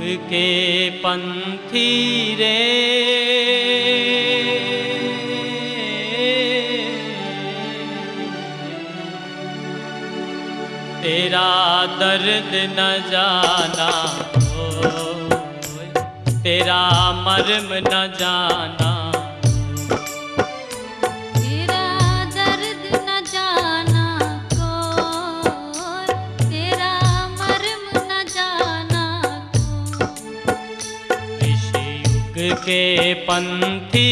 के पंथी रे। तेरा दर्द न जाना हो तेरा मर्म न जाना पङ्क्ति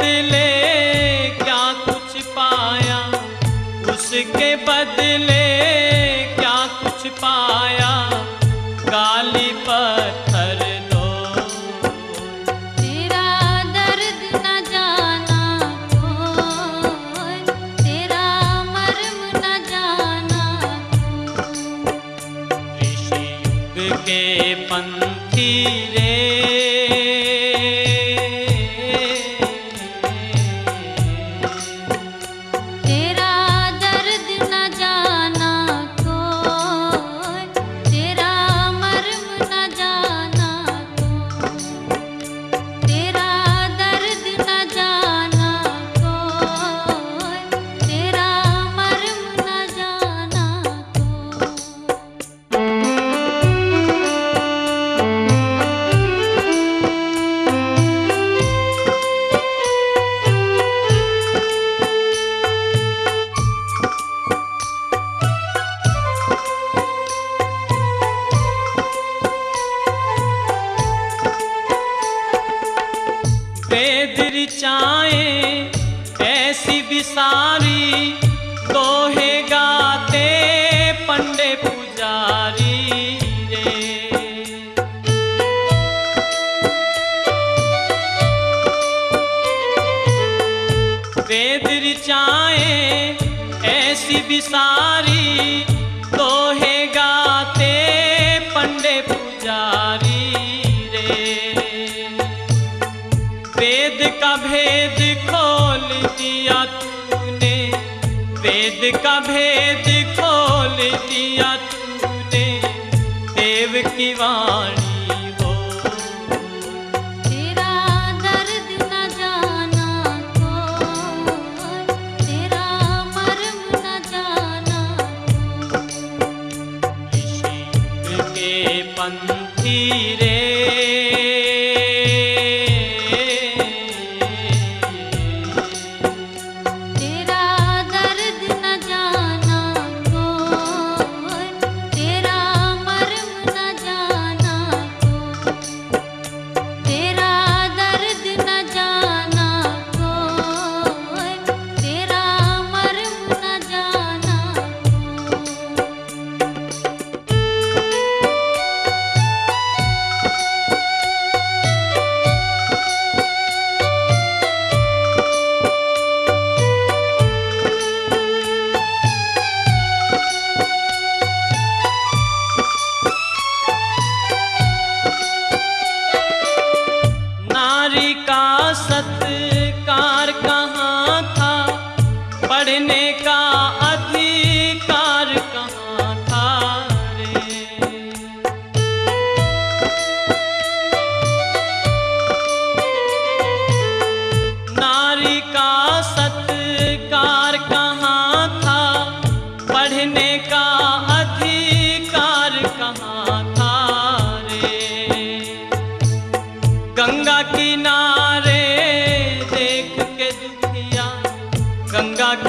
দিলে सारी दोहे गाते पंडे पुजारी वेद रिचाए ऐसी बिसारी वेद का भेद खोल दिया तूने। वेद का भेद खोल दिया तूने। देव की वाणी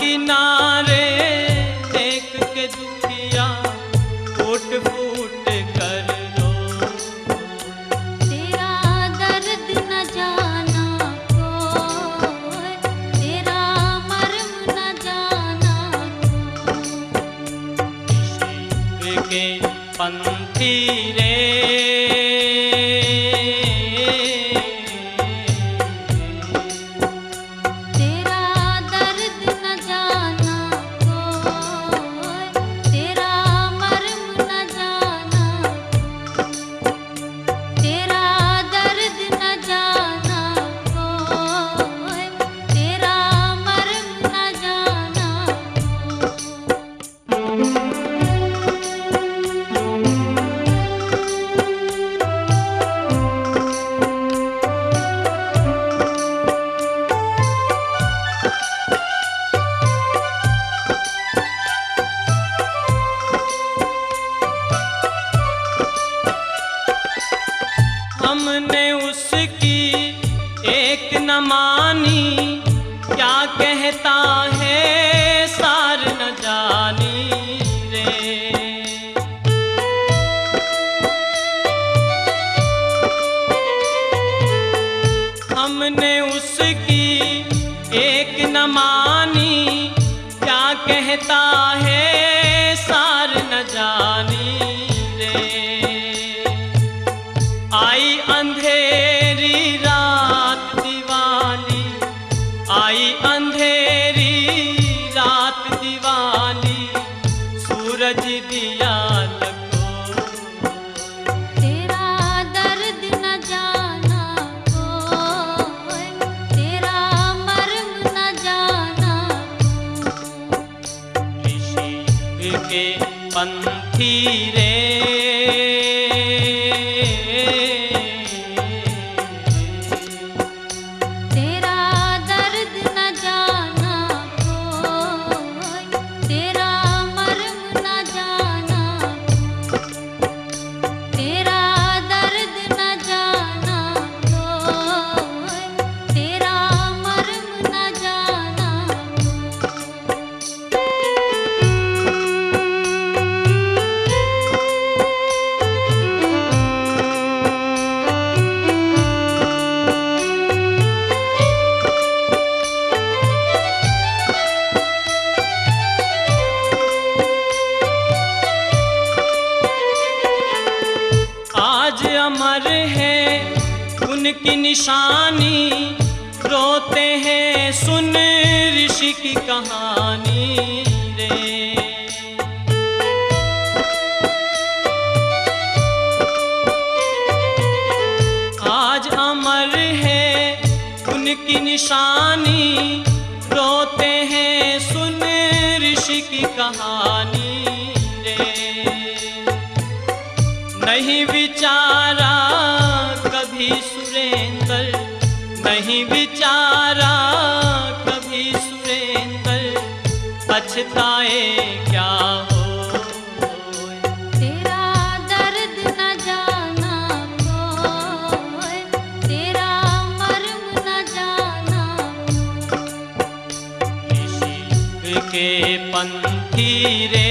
किनारे देख के दुखिया फूट फूट कर लो तेरा दर्द न जाना को तेरा मर्म न जाना को के पंथी रे कहता है सार न जानी रे। हमने उसकी एक न मानी क्या कहता है उनकी निशानी, रोते हैं सुन ऋषि की कहानी रे। आज अमर है उनकी निशानी, रोते हैं सुन ऋषि की कहानी रे। नहीं विचारा कभी सुरेंद्र नहीं विचारा। कभी सुरेंद्र पछताए क्या हो? तेरा दर्द न जाना कोई तेरा मर्म न जाना के पंथी रे।